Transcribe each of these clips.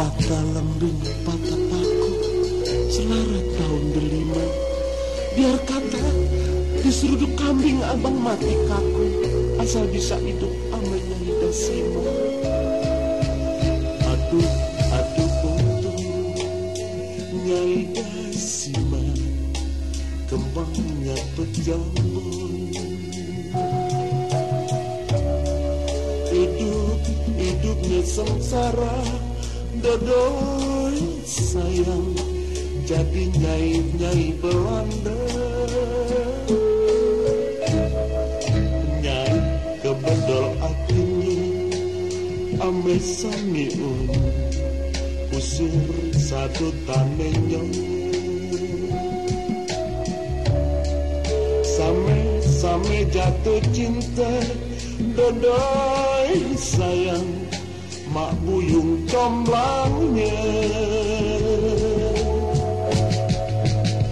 patah lembing patah paku Selarat tahun delima. Biar kata diseruduk kambing abang mati kaku. Asal bisa hidup amenya hidup semua Aduh, aduh untung Nyai Dasima Kembangnya pejambon Hidup, hidupnya sengsara Dodoi sayang Jadi nyai-nyai Belanda Nyai kebedol hatinya Ame samiun Usir satu tanenyo Same-same jatuh cinta Dodoi sayang Mak buyung comblangnya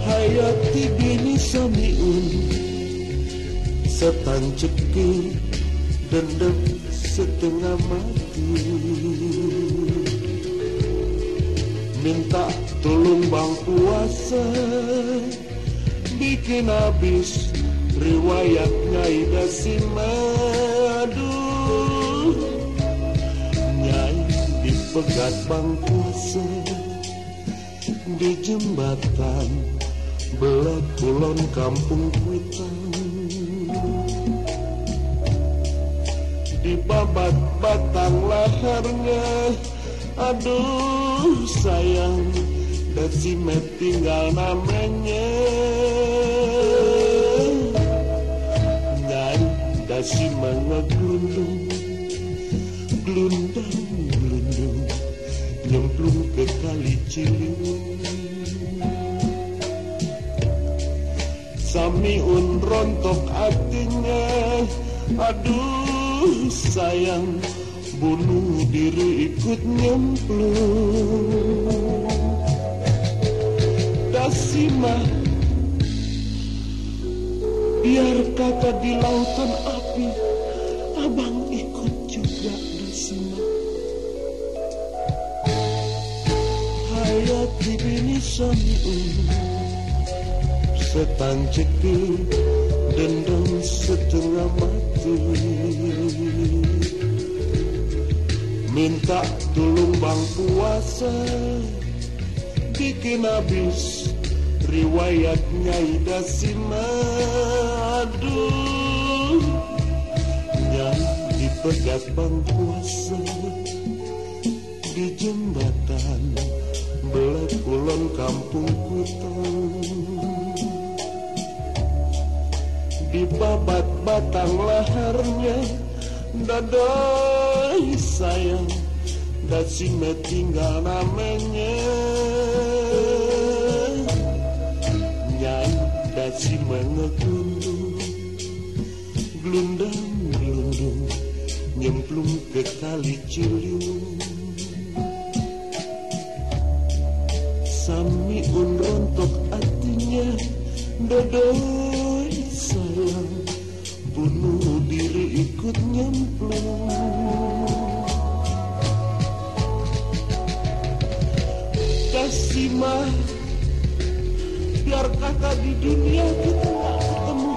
Hayati bini samiun Setan Dendam setengah mati. Minta tolong bang puasa Bikin habis riwayatnya Ida Simadu dipegat bang puasa Di jembatan Belak kulon kampung kuitang Di babat batang lehernya Aduh sayang Dan si Met tinggal namanya. Nyai dan si Sami un rontok hatinya. Aduh sayang. Bunuh diri ikut nyemplung. Dasima. Biar kata di lautan api Abang ikut juga Dasima. Hayati bini samiun Setan cekir Dendam setengah mati. Minta tolong bang puasa Bikin habis Riwayatnya Ida Simadu Nyai dipegat bang puasa Di jembatan Belak kulon kampung kutang Di babat batang lehernya Dadai sayang Dan si tinggal namanya. Nyai dan si mengeglundung Glundang glundung Nyemplung ke kali Ciliwung. Sami un rontok hatinya Dodoi ikut nyemplung. Kasih mah Biar kata di dunia kita gak ketemu.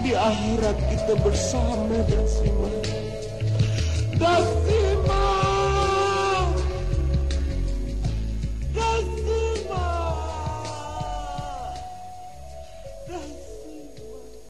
Di akhirat kita bersama Dasima Dasima